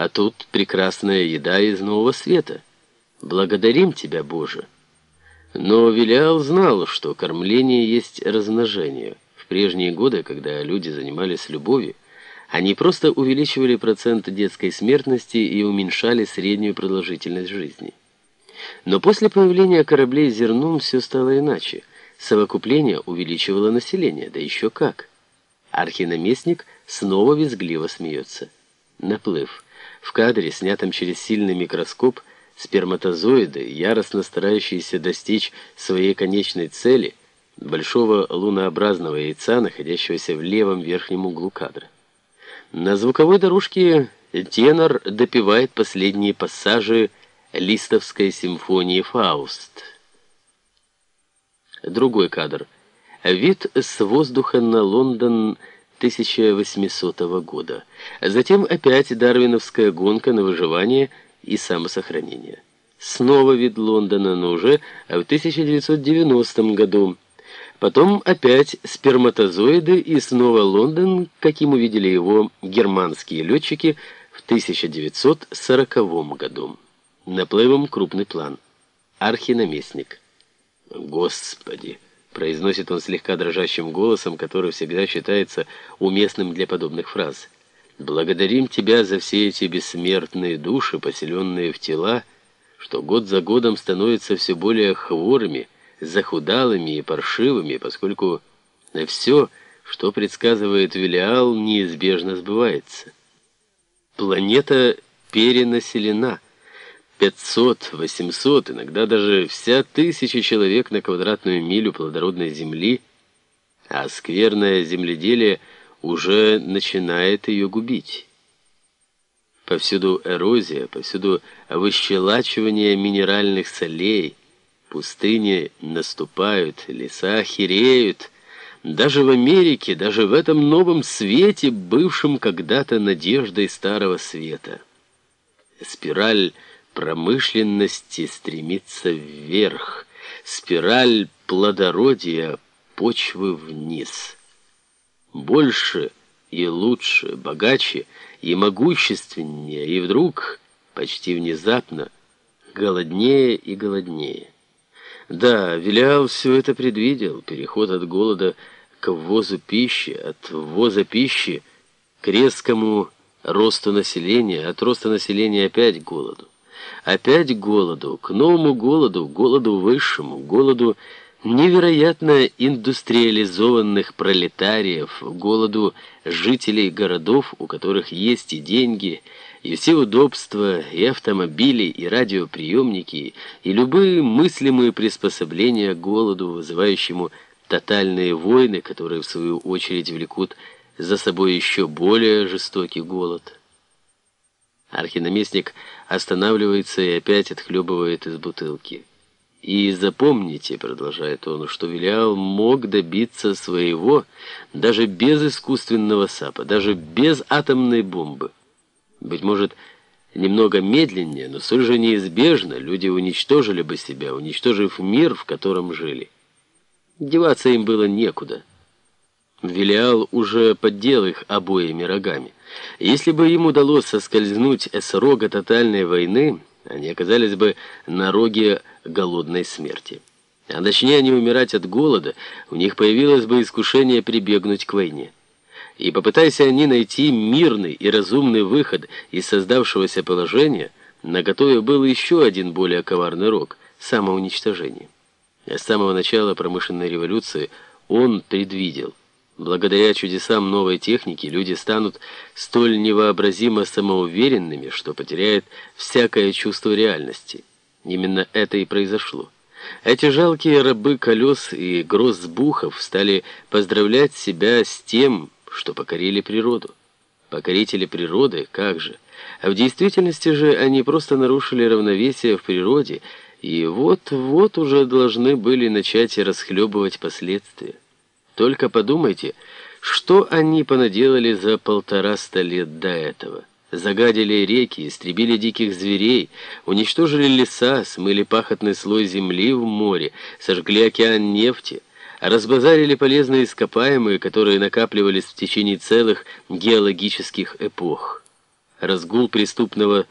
А тут прекрасная еда из нового света. Благодарим тебя, Боже. Но Велиал знал, что кормление есть размножение. В прежние годы, когда люди занимались любовью, они просто увеличивали процент детской смертности и уменьшали среднюю продолжительность жизни. Но после появления кораблей зерном все стало иначе. Совокупление увеличивало население, да еще как. Архинаместник снова визгливо смеется. Наплыв. В кадре, снятом через сильный микроскоп, сперматозоиды, яростно старающиеся достичь своей конечной цели, большого лунообразного яйца, находящегося в левом верхнем углу кадра. На звуковой дорожке тенор допевает последние пассажи Листовской симфонии «Фауст». Другой кадр. Вид с воздуха на Лондон 1800 года. Затем опять дарвиновская гонка на выживание и самосохранение. Снова вид Лондона, но уже в 1990 году. Потом опять сперматозоиды и снова Лондон, каким увидели его германские летчики в 1940 году. Наплывом крупный план. Архинаместник. Господи! Произносит он слегка дрожащим голосом, который всегда считается уместным для подобных фраз. «Благодарим Тебя за все эти бессмертные души, поселенные в тела, что год за годом становятся все более хворыми, захудалыми и паршивыми, поскольку все, что предсказывает Велиал, неизбежно сбывается. Планета перенаселена». 500, 800, иногда даже вся тысяча человек на квадратную милю плодородной земли, а скверное земледелие уже начинает ее губить. Повсюду эрозия, повсюду выщелачивание минеральных солей, пустыни наступают, леса хереют. Даже в Америке, даже в этом новом свете, бывшем когда-то надеждой старого света. Спираль промышленности стремится вверх, спираль плодородия почвы вниз. Больше и лучше, богаче и могущественнее, и вдруг, почти внезапно, голоднее и голоднее. Да, Вилял все это предвидел, переход от голода к ввозу пищи, от ввоза пищи к резкому росту населения, от роста населения опять к голоду. Опять голоду, к новому голоду, голоду высшему, голоду невероятно индустриализованных пролетариев, голоду жителей городов, у которых есть и деньги, и все удобства, и автомобили, и радиоприемники, и любые мыслимые приспособления голоду, вызывающему тотальные войны, которые в свою очередь влекут за собой еще более жестокий голод. Архинаместник останавливается и опять отхлебывает из бутылки. «И запомните», — продолжает он, — «что Вилиал мог добиться своего даже без искусственного САПа, даже без атомной бомбы. Быть может, немного медленнее, но столь же неизбежно люди уничтожили бы себя, уничтожив мир, в котором жили. Деваться им было некуда». Велиал уже поддел их обоими рогами. Если бы им удалось соскользнуть с рога тотальной войны, они оказались бы на роге голодной смерти. А начни они умирать от голода, у них появилось бы искушение прибегнуть к войне. И попытайся они найти мирный и разумный выход из создавшегося положения, на готове был еще один более коварный рог – самоуничтожение. С самого начала промышленной революции он предвидел – Благодаря чудесам новой техники люди станут столь невообразимо самоуверенными, что потеряют всякое чувство реальности. Именно это и произошло. Эти жалкие рабы колес и грозбухов стали поздравлять себя с тем, что покорили природу. Покорители природы, как же? А в действительности же они просто нарушили равновесие в природе, и вот-вот уже должны были начать расхлебывать последствия. Только подумайте, что они понаделали за полтораста лет до этого. Загадили реки, истребили диких зверей, уничтожили леса, смыли пахотный слой земли в море, сожгли океан нефти, разбазарили полезные ископаемые, которые накапливались в течение целых геологических эпох. разгул преступного